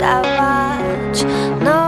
that watch. No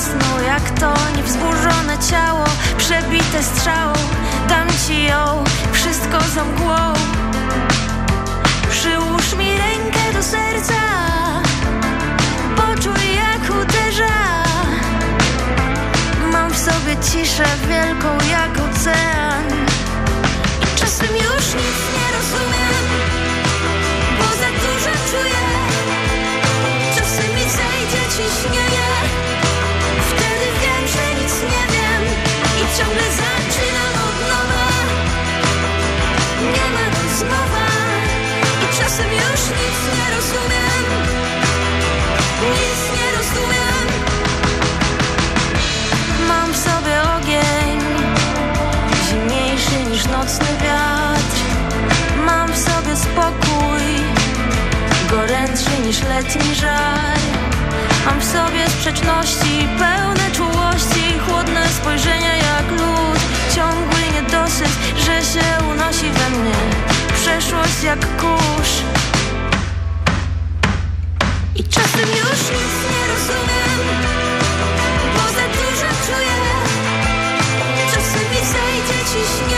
snu Jak to niewzburzone ciało Przebite strzałą. Dam ci ją Wszystko za mgłą. Przyłóż mi rękę do serca. Poczuj jak uderza. Mam w sobie ciszę wielką jak ocean. Czasem już nic nie Już nic nie rozumiem. Nic nie rozumiem. Mam w sobie ogień Zimniejszy niż nocny wiatr. Mam w sobie spokój Gorętszy niż letni żar. Mam w sobie sprzeczności Pełne czułości Chłodne spojrzenia jak lód. Ciągły niedosyt, że się unosi we mnie. Przeszłość jak kurz czasem już nic nie rozumiem. Bo za dużo czuję. Czasem mi zejdzie ciśnienie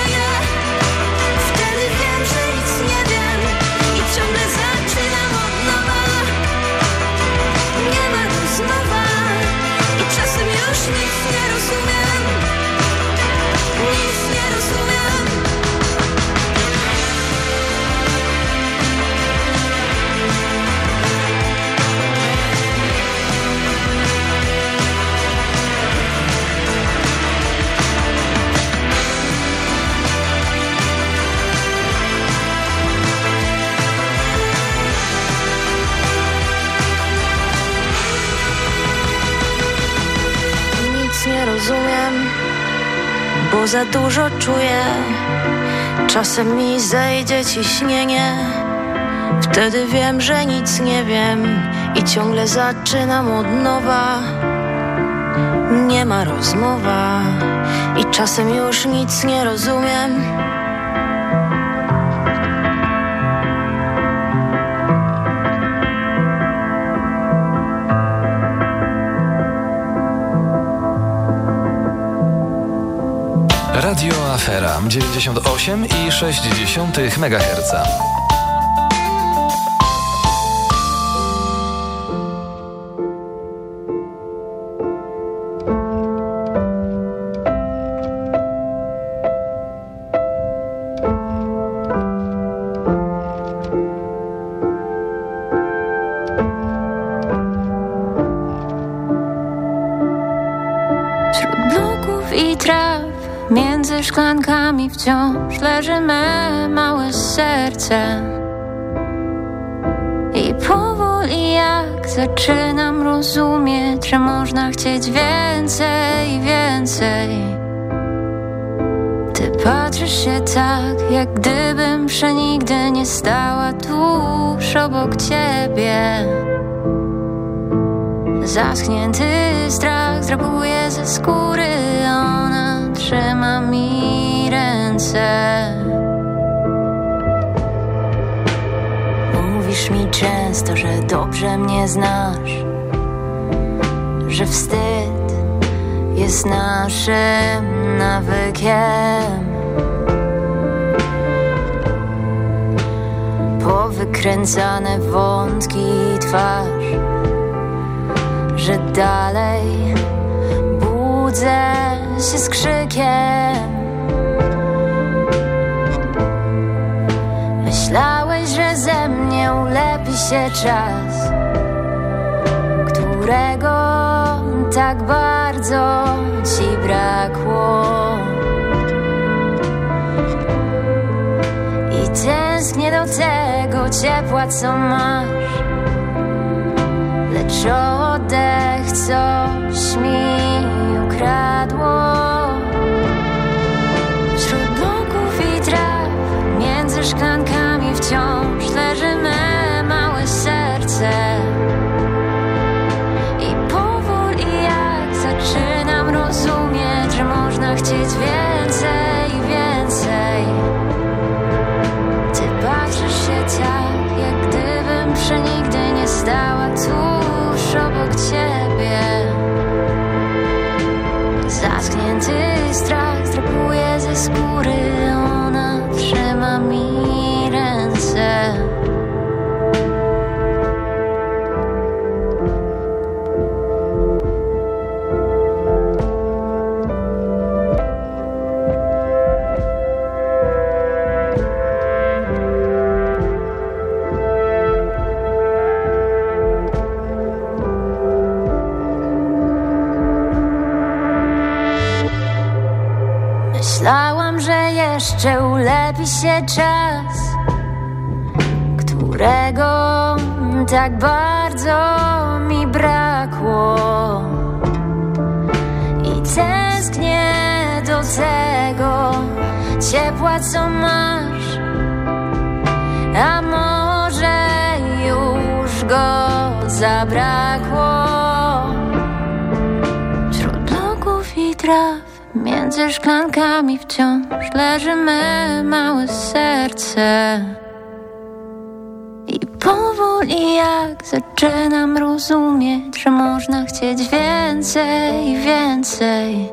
za dużo czuję. Czasem mi zejdzie ciśnienie, wtedy wiem, że nic nie wiem i ciągle zaczynam od nowa. Nie ma rozmowa i czasem już nic nie rozumiem. Afera 98,6 MHz. I powoli jak zaczynam rozumieć, że można chcieć więcej, więcej. Ty patrzysz się tak, jak gdybym przenigdy nie stała tuż obok ciebie. Zaschnięty strach zdrapuje ze skóry Ona trzyma mi ręce często, że dobrze mnie znasz Że wstyd jest naszym nawykiem Powykręcane wątki twarz że dalej budzę się z krzykiem. Myślałeś, że ze mnie ulepi się czas, którego tak bardzo ci brakło. I tęsknię do tego ciepła, co masz lecz oddech coś mi ukradło. Wśród bloków i traw, między szklankami czas, którego tak bardzo mi brakło. I tęsknię do tego ciepła, co masz, a może już go zabrakło Wśród bloków i traw Między szklankami wciąż leży me małe serce. I powoli jak zaczynam rozumieć Że można chcieć więcej więcej.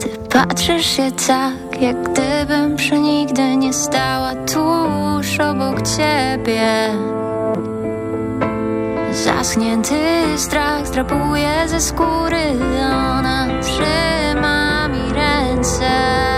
Ty patrzysz się tak, jak gdybym przenigdy nie stała tuż obok ciebie. Zaschnięty strach zdrapuje ze skóry Ona trzyma mi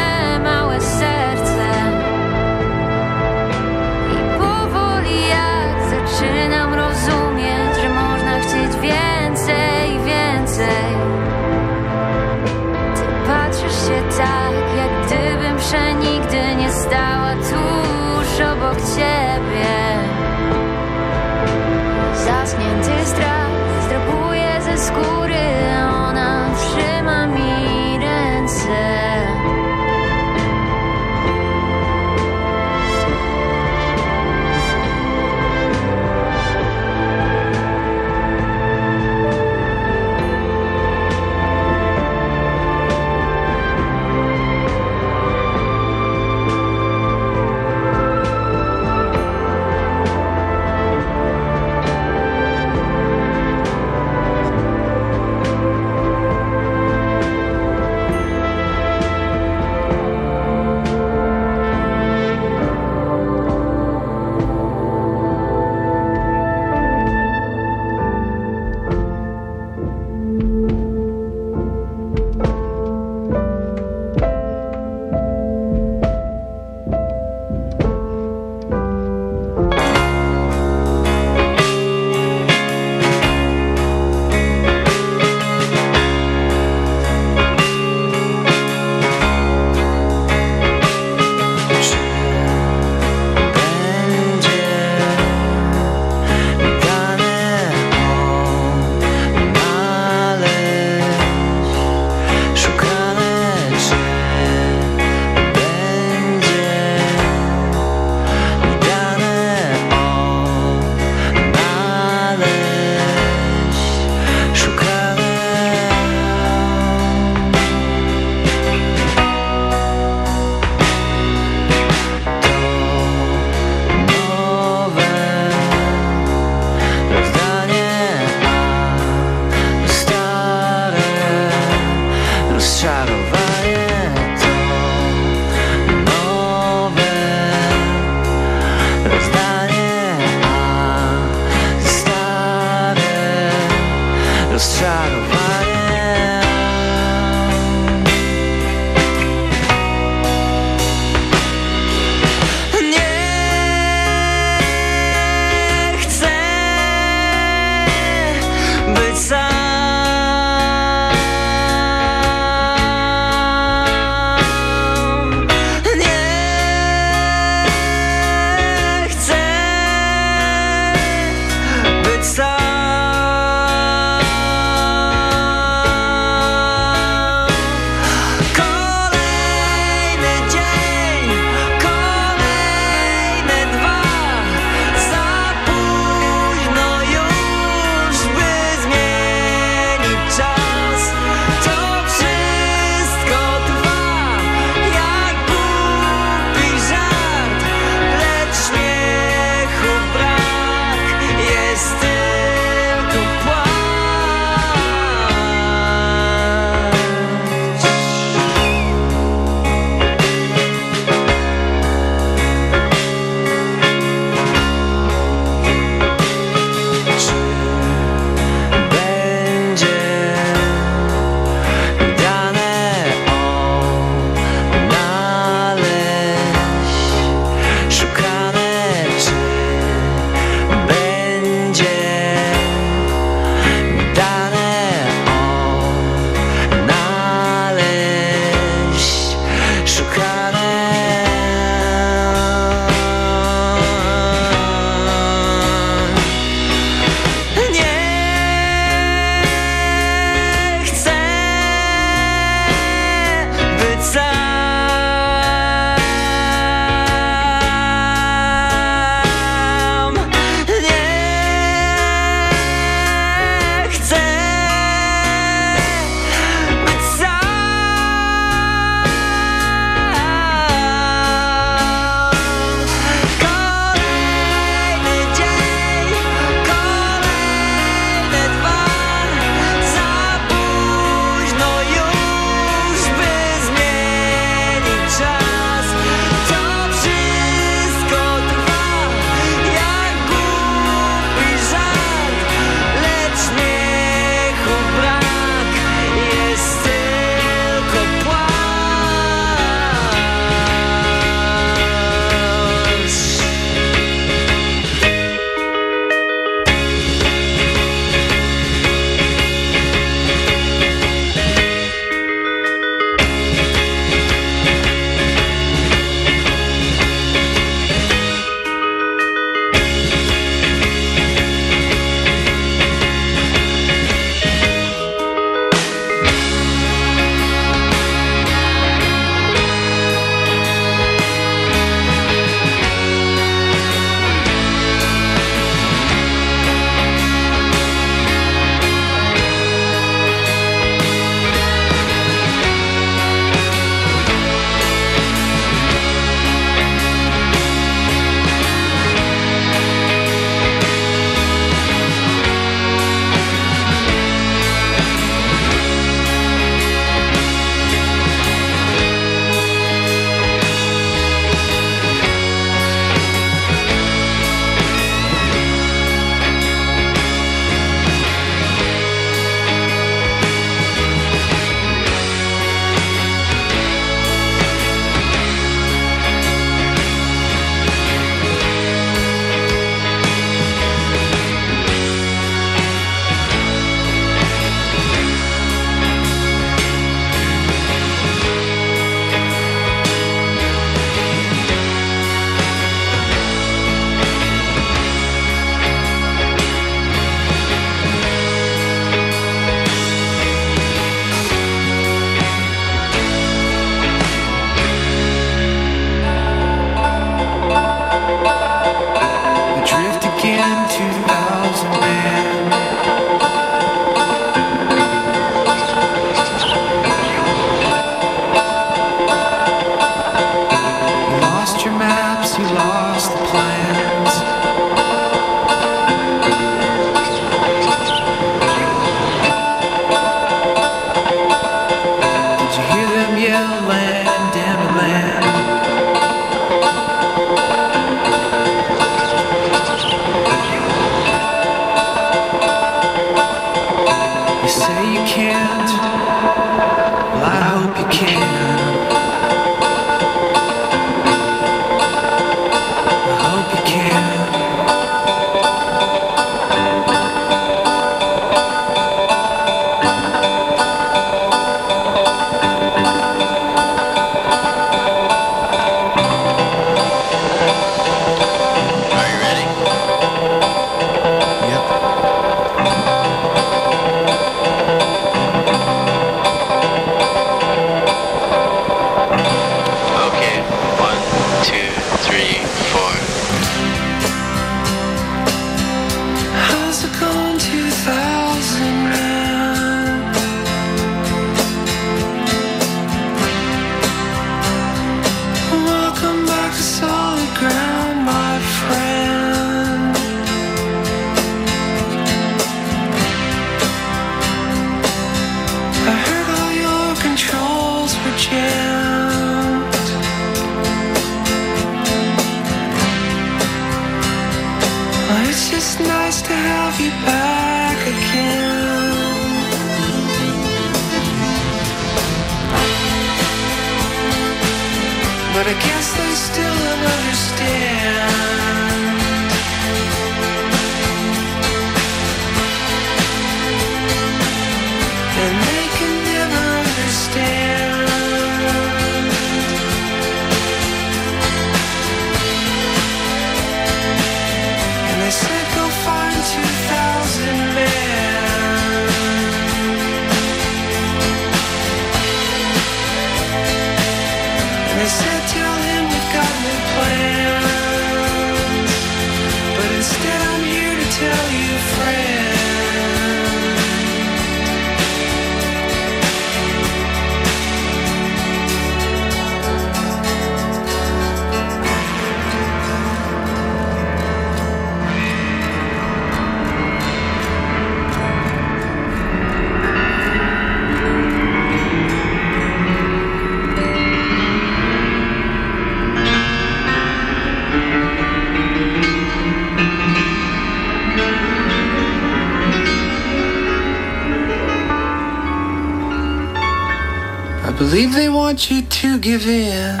give in.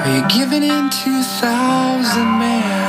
Are you giving in to a thousand men?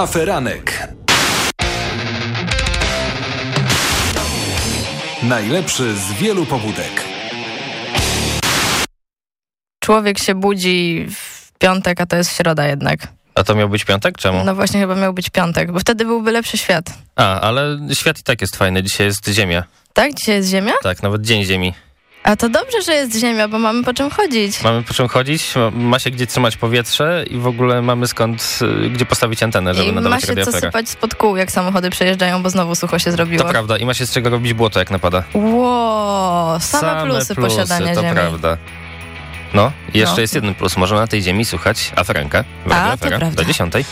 Aferanek. Najlepszy z wielu pobudek. Człowiek się budzi w piątek, a to jest środa jednak. A to miał być piątek? Czemu? No właśnie chyba miał być piątek, bo wtedy byłby lepszy świat. A, ale świat i tak jest fajny. Dzisiaj jest Ziemia. Tak? Dzisiaj jest Ziemia? Tak, nawet Dzień Ziemi. A to dobrze, że jest Ziemia, bo mamy po czym chodzić. Mamy po czym chodzić, ma- ma się gdzie trzymać powietrze i w ogóle mamy skąd, y, gdzie postawić antenę, żeby I ma nadawać się co sypać spod kół, jak samochody przejeżdżają, bo znowu sucho się zrobiło. To prawda. I ma się z czego robić błoto, jak napada. Ło, same, plusy, posiadania to Ziemi. prawda. No, jeszcze No. jest jeden plus. Można na tej ziemi słuchać aferenka w A, Radio to Afera prawda. do dziesiątej.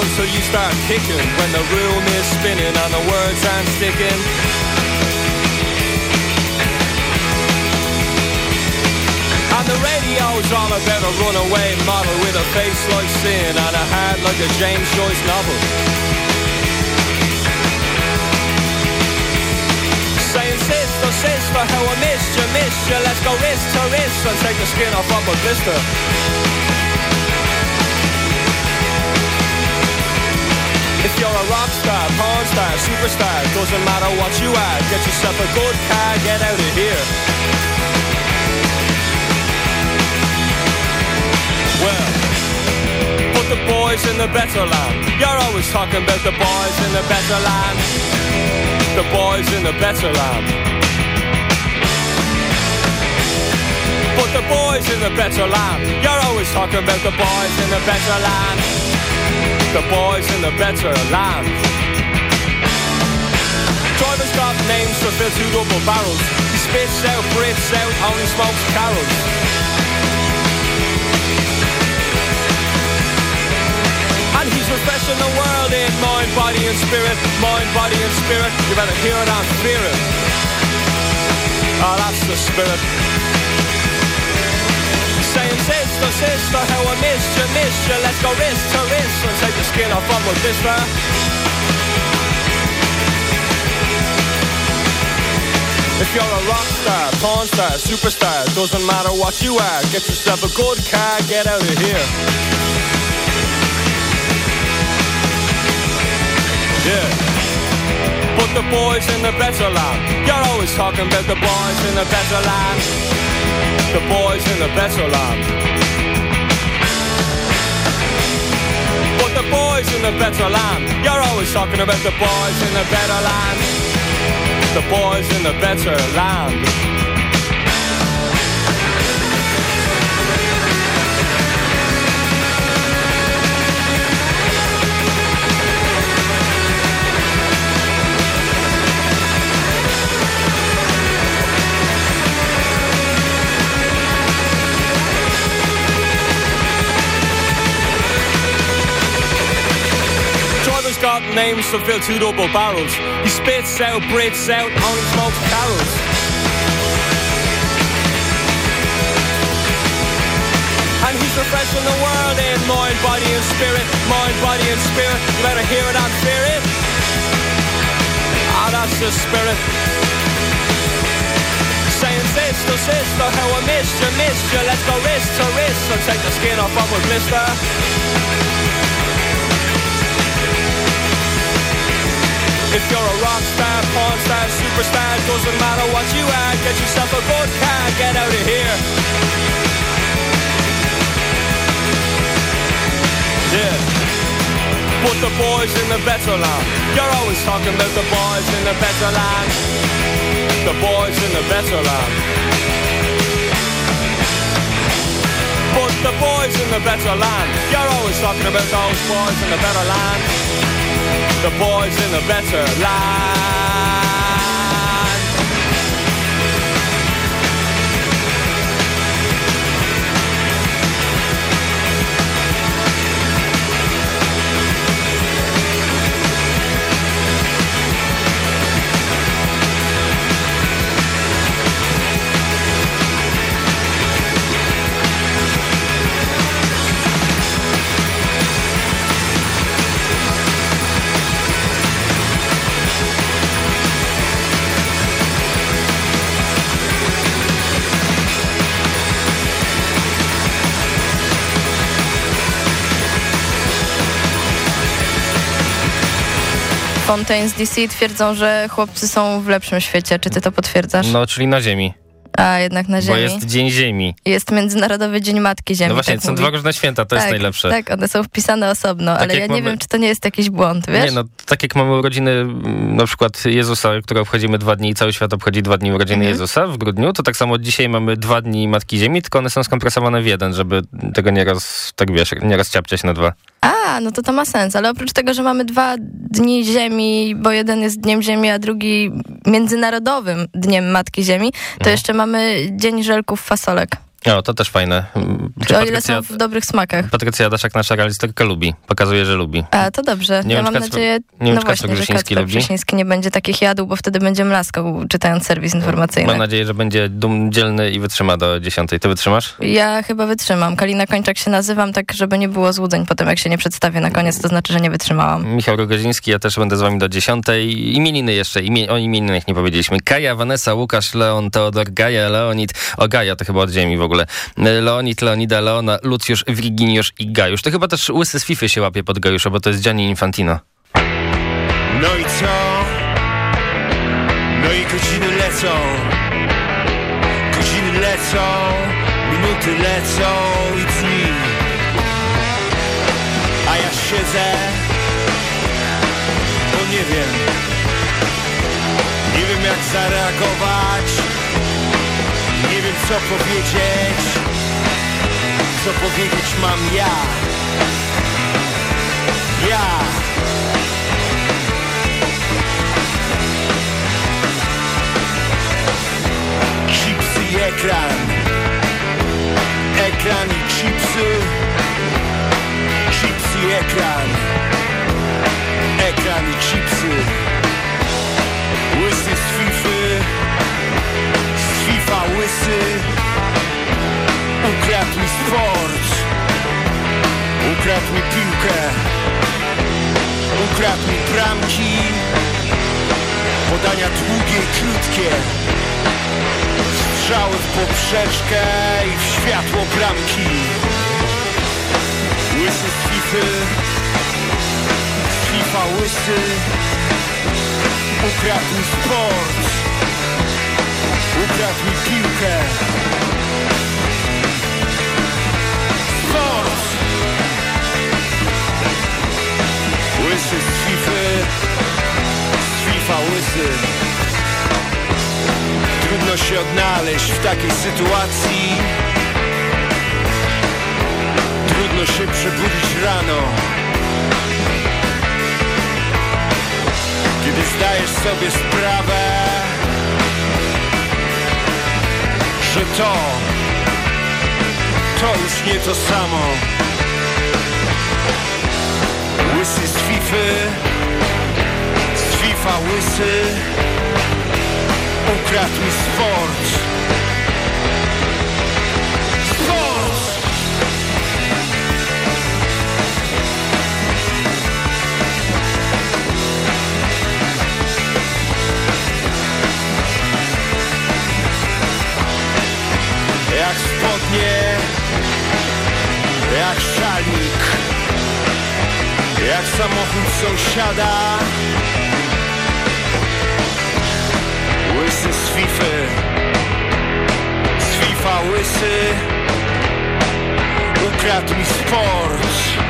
Alive until you start kicking when the room is spinning and the words aren't sticking. And the radio's all about a runaway model with a face like sin and a heart like a James Joyce novel. Saying sister, sister, how I missed you, missed you. Let's go wrist to wrist and take the skin off of a blister. If you're a rock star, porn star, superstar, doesn't matter what you are. Get yourself a good car, get out of here. Well, put the boys in the better land. You're always talking about the boys in the better land. The boys in the better land. Put the boys in the better land. You're always talking about the boys in the better land the boys in the better land. Drivers got names to fill two barrels. He spits out, breathes out, only smokes carols. And he's refreshing the world in mind, body and spirit, mind, body and spirit. You better hear it and fear it. Oh, that's the spirit. Saying sister, sister, how I missed you, missed you. Let's go wrist to wrist and take the skin off with this man. If you're a rock star, porn star, superstar, doesn't matter what you are. Get yourself a good car, get out of here. Yeah. Put the boys in the better land. You're always talking about the boys in the better land. The boys in the better land. Put the boys in the better land. You're always talking about the boys in the better land. The boys in the better land. Got names to fill two double barrels. He spits out, breathes out, only smokes carols. And he's refreshing the world in mind, body and spirit, mind, body and spirit. You better hear it and fear it. Ah, that's the spirit. Saying sister, sister, how I missed you, missed you. Let's go wrist to wrist and take the skin off on with blister. If you're a rock star, porn star, superstar, doesn't matter what you are, get yourself a good car, get out of here. Yeah. Put the boys in the better land. You're always talking about the boys in the better land. The boys in the better land. Put the boys in the better land. You're always talking about those boys in the better land the boys in the better land. Fontaines DC twierdzą, że chłopcy są w lepszym świecie. Czy ty to potwierdzasz? No, czyli na Ziemi. A, jednak na Ziemi. Bo jest Dzień Ziemi. Jest Międzynarodowy Dzień Matki Ziemi. No właśnie, tak są mówi. dwa różne święta, to tak, jest najlepsze. Tak, one są wpisane osobno, Tak ale ja nie mamy- wiem, czy to nie jest jakiś błąd, wiesz? Nie, no tak jak mamy urodziny mm, na przykład Jezusa, które obchodzimy dwa dni i cały świat obchodzi dwa dni urodziny Mhm. Jezusa w grudniu, to tak samo dzisiaj mamy dwa dni Matki Ziemi, tylko one są skompresowane w jeden, żeby tego nie roz, tak wiesz, nie rozciapciać na dwa. A, no to to ma sens, ale oprócz tego, że mamy dwa dni Ziemi, bo jeden jest Dniem Ziemi, a drugi Międzynarodowym Dniem Matki Ziemi, to Mhm. jeszcze mamy Dzień Żelków Fasolek. O, to też fajne. Mm, Czy o ile są w dobrych smakach. Patrycja Jadaszak, nasza realisterka, lubi. Pokazuje, że lubi. A, to dobrze. Nie ja mam nadzieję, nie wiem, no właśnie, Kacper że Grusiński Kacper lubi. Grusiński nie będzie takich jadł, bo wtedy będzie mlaskał, czytając serwis informacyjny. Mam nadzieję, że będzie dum, dzielny i wytrzyma do dziesiątej. Ty wytrzymasz? Ja chyba wytrzymam. Kalina Kończak się nazywam, tak żeby nie było złudzeń potem, jak się nie przedstawię na koniec, to znaczy, że nie wytrzymałam. Michał Rogoziński, ja też będę z wami do dziesiątej. Imieniny jeszcze, imie, o imieninach nie powiedzieliśmy. Kaja, Vanessa, Łukasz, Leon, Teodor, Gaja, Leonid. O, Gaja to chyba od ziemi w ogóle. Leonid, Leonida, Leona, Lucjusz, Virginiusz i Gajusz. To chyba też łysy z Fify się łapie pod Gajusza, bo to jest Gianni Infantino. No i co? No i godziny lecą Godziny lecą Minuty lecą i dni A ja siedzę Bo nie wiem Nie wiem jak zareagować co powiedzieć Co powiedzieć mam ja. Ja. Ekran. Ekran i chipsy. Chips i ekran. Ekran i chipsy. Łysy z Fify Ukradł mi piłkę. Ukradł mi bramki. Podania długie, krótkie. Strzały w poprzeczkę i w światło bramki. Łysy z Fify. Z FIFA łysy. Ukradł mi sport. Ukradł mi piłkę Łysy z Fify Z FIFA łysy. Trudno się odnaleźć w takiej sytuacji. Trudno się przebudzić rano. Kiedy zdajesz sobie sprawę Że to To już nie to samo Łysy z Fify Z FIFA łysy Ukradł mi sport Sport Jak spodnie Jak szalik Jak samochód sąsiada. Łysy z Fify. Z FIFA łysy. Ukradł mi sport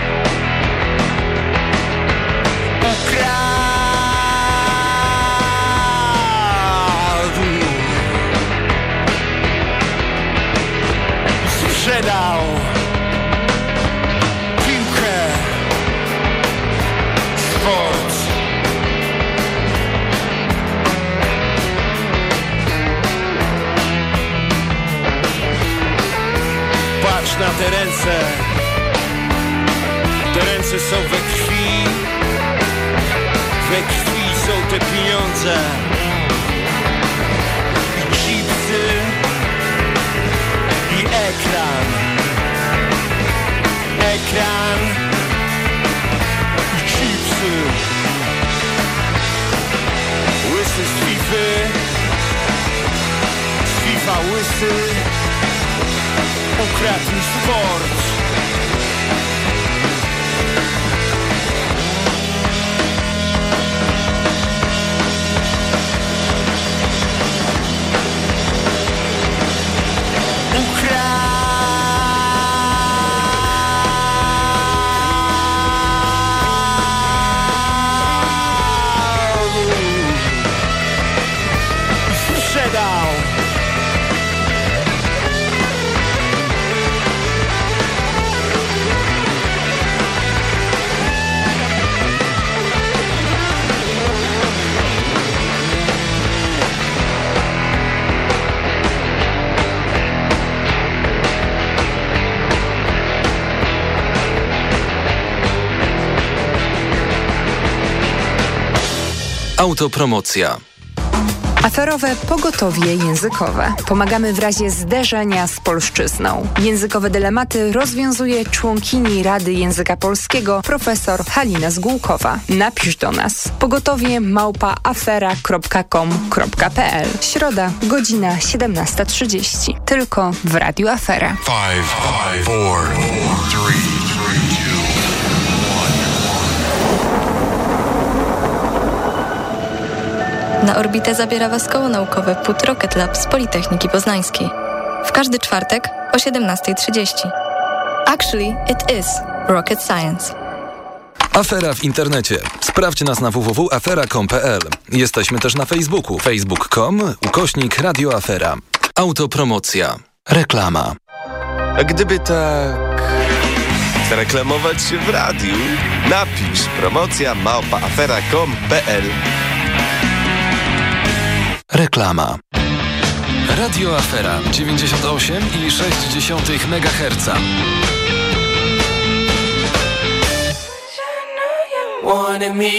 Autopromocja. Aferowe pogotowie językowe. Pomagamy w razie zderzenia z polszczyzną. Językowe dylematy rozwiązuje członkini Rady Języka Polskiego profesor Halina Zgółkowa. Napisz do nas pogotowie małpa afera.com.pl Środa, godzina 17.30. Tylko w Radiu Afera. Five, five, four, three, Na orbitę zabiera Was koło naukowe PUT Rocket Lab z Politechniki Poznańskiej. W każdy czwartek o 17.30. Actually, it is rocket science. Afera w internecie. Sprawdź nas na www.afera.com.pl. Jesteśmy też na Facebooku. facebook.com ukośnik radioafera. Autopromocja. Reklama. A gdyby tak zareklamować się w radiu, napisz promocja małpaafera.com.pl Reklama. Radio Afera 98,6 MHz. Wanted me,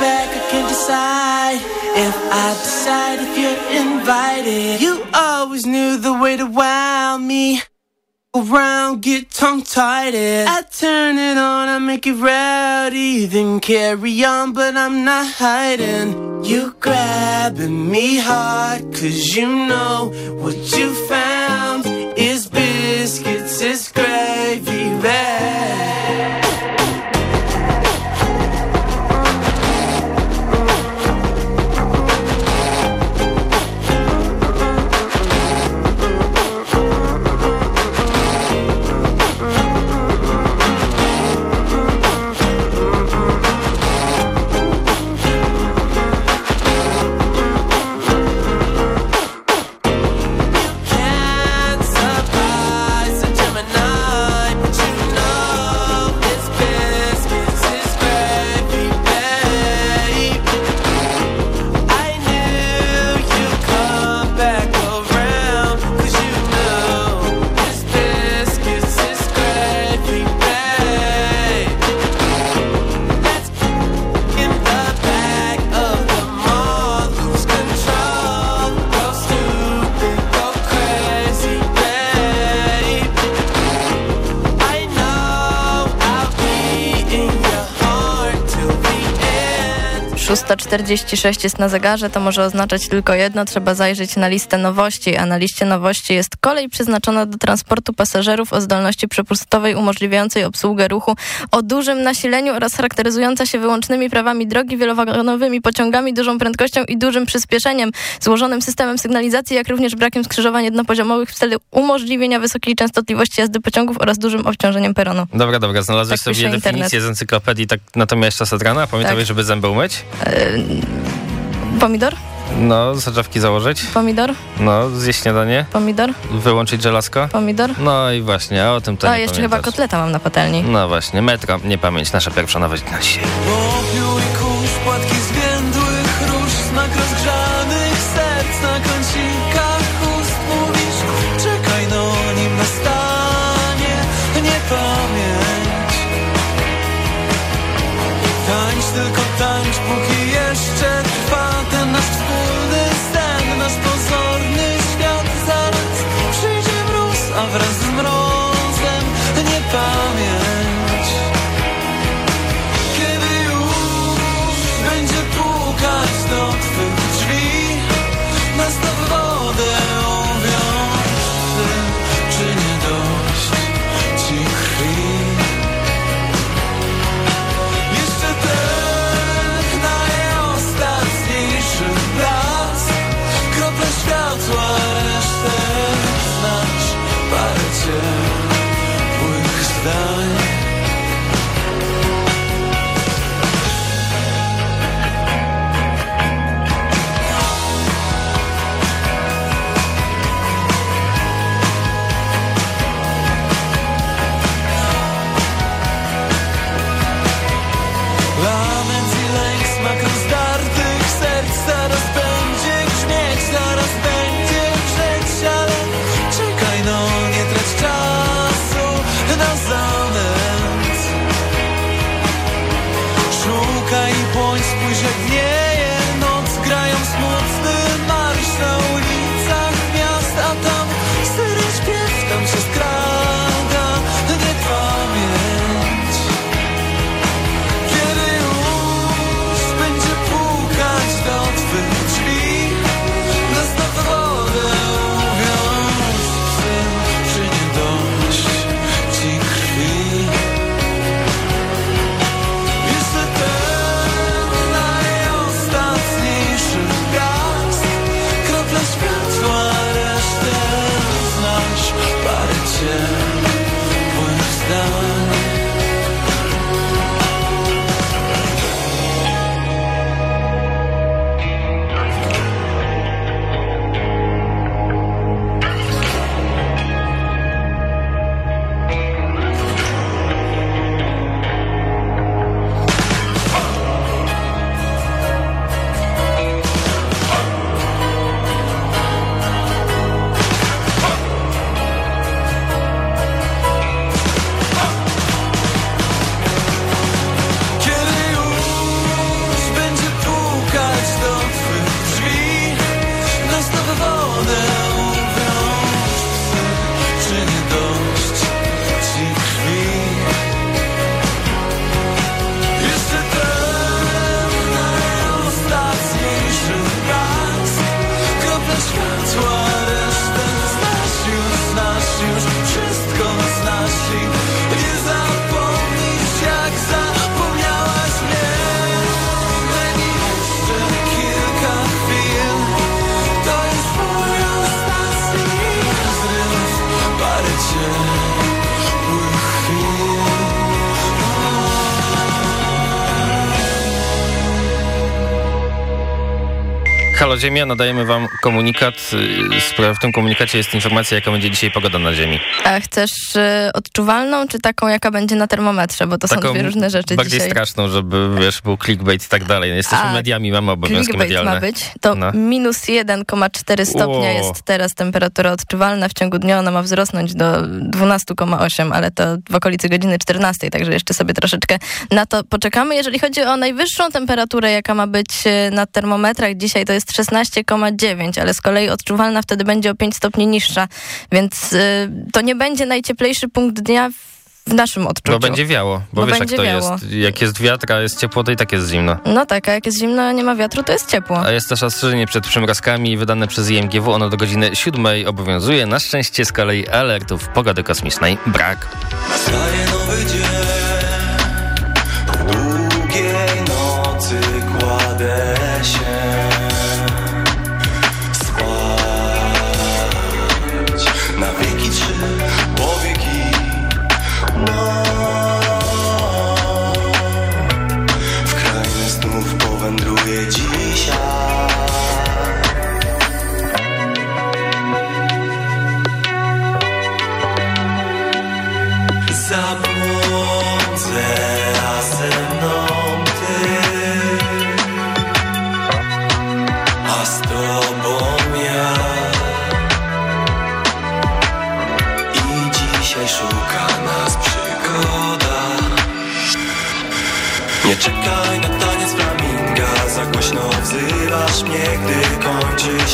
Back, I can't decide if I decide if you're invited. You always knew the way to wow me. Around, get tongue-tied. I turn it on, I make it rowdy, then carry on, but I'm not hiding. You grabbing me hard, cause you know what you found 6.46 jest na zegarze, to może oznaczać tylko jedno, trzeba zajrzeć na listę nowości, a na liście nowości jest kolej przeznaczona do transportu pasażerów o zdolności przepustowej umożliwiającej obsługę ruchu o dużym nasileniu oraz charakteryzująca się wyłącznymi prawami drogi, wielowagonowymi pociągami, dużą prędkością i dużym przyspieszeniem, złożonym systemem sygnalizacji, jak również brakiem skrzyżowań jednopoziomowych w celu umożliwienia wysokiej częstotliwości jazdy pociągów oraz dużym obciążeniem peronu. Dobra, dobra, znalazłeś Tak sobie definicję internet. z encyklopedii, tak na to miałeś czas od rana? Pamiętałeś, Tak. żeby zęby umyć? Pomidor? No, soczewki założyć? Pomidor? No, zjeść śniadanie? Pomidor? Wyłączyć żelazko? Pomidor? No i właśnie, a o tym to A nie jeszcze chyba pamiętasz. kotleta mam na patelni. No właśnie, metro, nie pamięć, nasza pierwsza nowość na dzisiaj. Popiół i kurz, płatki zwiędłych róż Znak Halo Ziemia, nadajemy wam komunikat. Y, W tym komunikacie jest informacja, jaka będzie dzisiaj pogoda na Ziemi. A chcesz y, odczuwalną, czy taką, jaka będzie na termometrze? Bo to są dwie różne rzeczy bardziej dzisiaj. straszną, żeby wiesz, był clickbait i tak dalej. Jesteśmy A, mediami, mamy obowiązki Clickbait medialne. ma być. To No. minus 1,4 stopnia jest teraz temperatura odczuwalna. W ciągu dnia ona ma wzrosnąć do 12,8, ale to w okolicy godziny 14, także jeszcze sobie troszeczkę na to poczekamy. Jeżeli chodzi o najwyższą temperaturę, jaka ma być e, na termometrach, dzisiaj to jest 16,9, ale z kolei odczuwalna wtedy będzie o 5 stopni niższa, więc y, to nie będzie najcieplejszy punkt dnia w naszym odczuciu. Bo będzie wiało, bo, Bo wiesz jak to wiało. jest. Jak jest wiatr, a jest ciepło, to i tak jest zimno. No tak, a jak jest zimno, nie ma wiatru, to jest ciepło. A jest też ostrzeżenie przed przymrozkami wydane przez IMGW. Ono do godziny 7 obowiązuje. Na szczęście z kolei alertów pogody kosmicznej brak.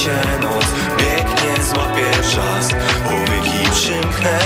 Się noc Biegnie, złapię czas. Powyki przymknę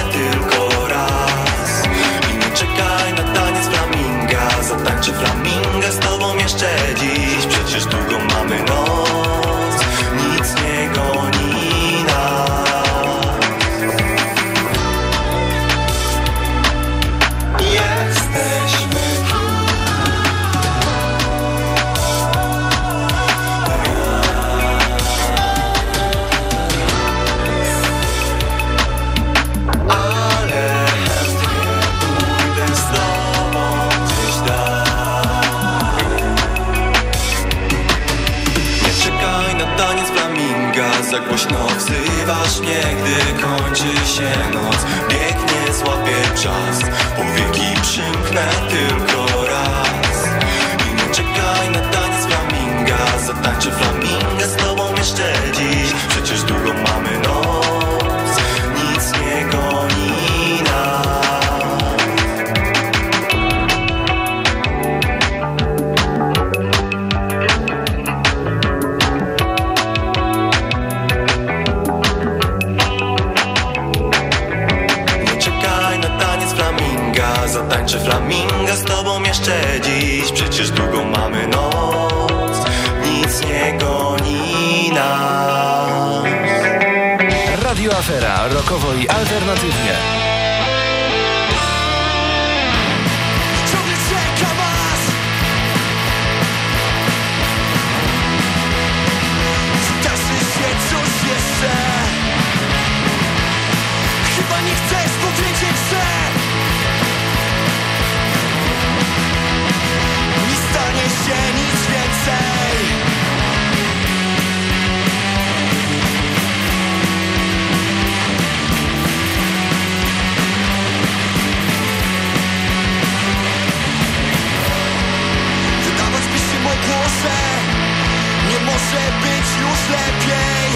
się mogło, że Nie może być już lepiej.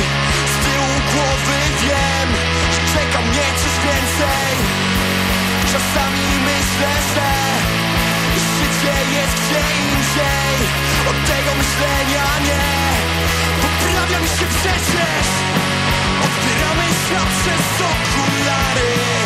Z tyłu głowy wiem Że czeka mnie coś więcej. Czasami myślę, że Życie jest gdzie indziej. Od tego myślenia nie Poprawia mi się przecież. Odbieramy świat przez okulary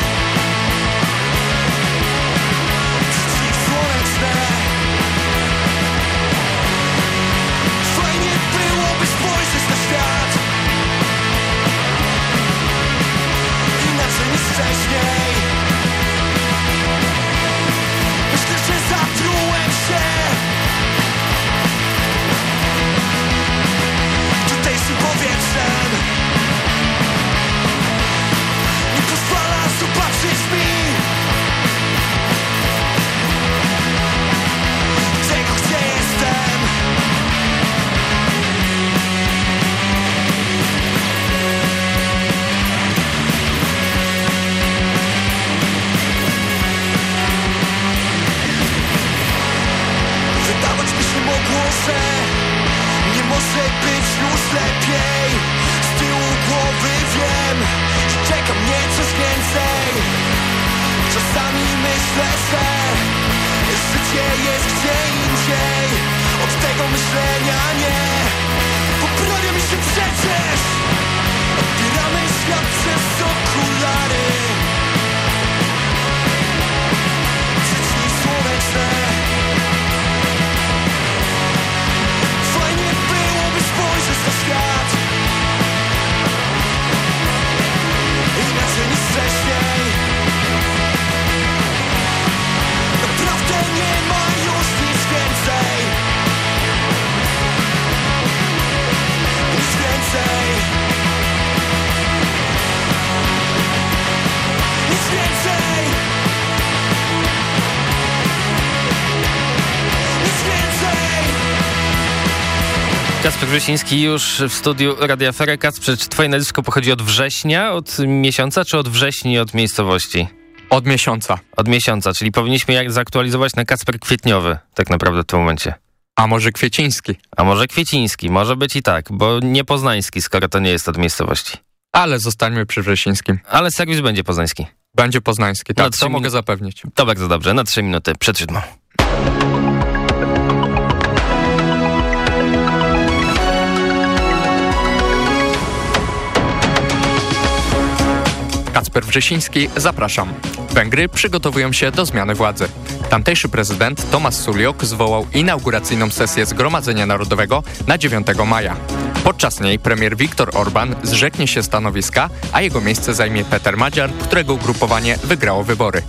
Wrzesiński już w studiu Radia Afera. Kacper, czy twoje nazwisko pochodzi od września, od miesiąca, czy od wrześni, od miejscowości? Od miesiąca. Od miesiąca, czyli powinniśmy jak zaktualizować na Kacper Kwietniowy, tak naprawdę w tym momencie. A może Kwieciński? A może Kwieciński, może być i tak, bo nie Poznański, skoro to nie jest od miejscowości. Ale zostańmy przy Wrzesińskim. Ale serwis będzie poznański. Będzie poznański, Na tak, trzy to mogę zapewnić. To bardzo dobrze, na trzy minuty przed siódmą. Kacper Wrzesiński, zapraszam. Węgry przygotowują się do zmiany władzy. Tamtejszy prezydent Tomasz Suliok zwołał inauguracyjną sesję Zgromadzenia Narodowego na 9 maja. Podczas niej premier Viktor Orban zrzeknie się stanowiska, a jego miejsce zajmie Peter Madziar, którego ugrupowanie wygrało wybory.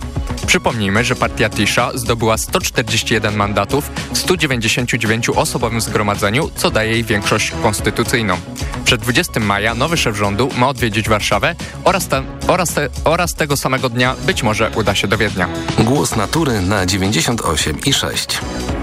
Przypomnijmy, że partia Tisza zdobyła 141 mandatów w 199-osobowym zgromadzeniu, co daje jej większość konstytucyjną. Przed 20 maja nowy szef rządu ma odwiedzić Warszawę oraz, te, oraz, te, oraz tego samego dnia być może uda się do Wiednia. Głos natury na 98 i 6.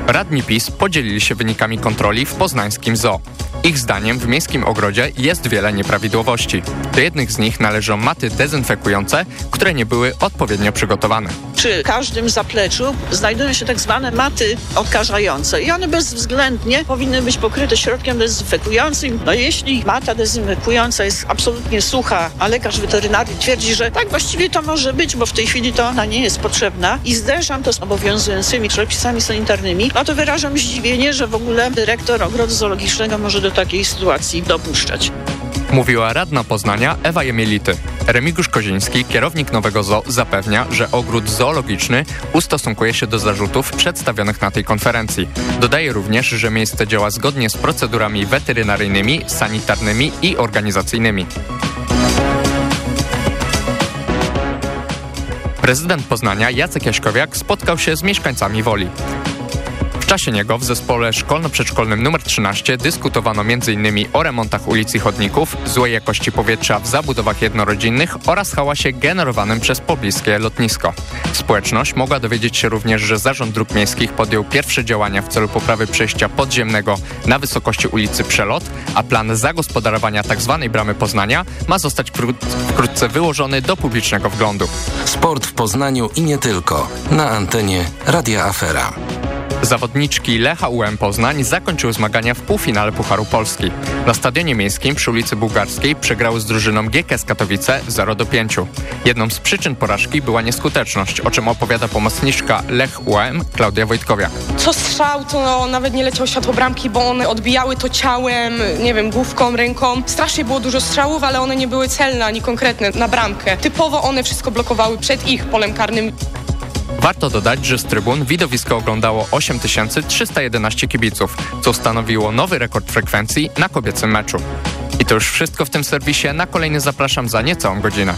Radni PiS podzielili się wynikami kontroli w poznańskim zoo. Ich zdaniem w miejskim ogrodzie jest wiele nieprawidłowości. Do jednych z nich należą maty dezynfekujące, które nie były odpowiednio przygotowane. Przy każdym zapleczu znajdują się tak zwane maty odkażające i one bezwzględnie powinny być pokryte środkiem dezynfekującym. No jeśli mata dezynfekująca jest absolutnie sucha, a lekarz weterynarii twierdzi, że tak właściwie to może być, bo w tej chwili to ona nie jest potrzebna i zderzam to z obowiązującymi przepisami sanitarnymi, no to wyrażam zdziwienie, że w ogóle dyrektor ogrodu zoologicznego może do takiej sytuacji dopuszczać. Mówiła radna Poznania Ewa Jemielity. Remigiusz Koziński, kierownik Nowego Zoo, zapewnia, że ogród zoologiczny ustosunkuje się do zarzutów przedstawionych na tej konferencji. Dodaje również, że miejsce działa zgodnie z procedurami weterynaryjnymi, sanitarnymi i organizacyjnymi. Prezydent Poznania Jacek Jaśkowiak spotkał się z mieszkańcami Woli. Czasie niego w zespole szkolno-przedszkolnym nr 13 dyskutowano m.in. o remontach ulic i chodników, złej jakości powietrza w zabudowach jednorodzinnych oraz hałasie generowanym przez pobliskie lotnisko. Społeczność mogła dowiedzieć się również, że Zarząd Dróg Miejskich podjął pierwsze działania w celu poprawy przejścia podziemnego na wysokości ulicy Przelot, a plan zagospodarowania tzw. bramy Poznania ma zostać wkrótce wyłożony do publicznego wglądu. Sport w Poznaniu i nie tylko. Na antenie Radia Afera. Zawodniczki Lecha UM Poznań zakończyły zmagania w półfinale Pucharu Polski. Na stadionie miejskim przy ulicy Bułgarskiej przegrały z drużyną GKS Katowice 0 do 5. Jedną z przyczyn porażki była nieskuteczność, o czym opowiada pomocniczka Lech UM Klaudia Wojtkowiak. Co strzał, to nawet nie leciał światło bramki, bo one odbijały to ciałem, nie wiem, główką, ręką. Strasznie było dużo strzałów, ale one nie były celne ani konkretne na bramkę. Typowo one wszystko blokowały przed ich polem karnym. Warto dodać, że z trybun widowisko oglądało 8311 kibiców, co stanowiło nowy rekord frekwencji na kobiecym meczu. I to już wszystko w tym serwisie. Na kolejny zapraszam za niecałą godzinę.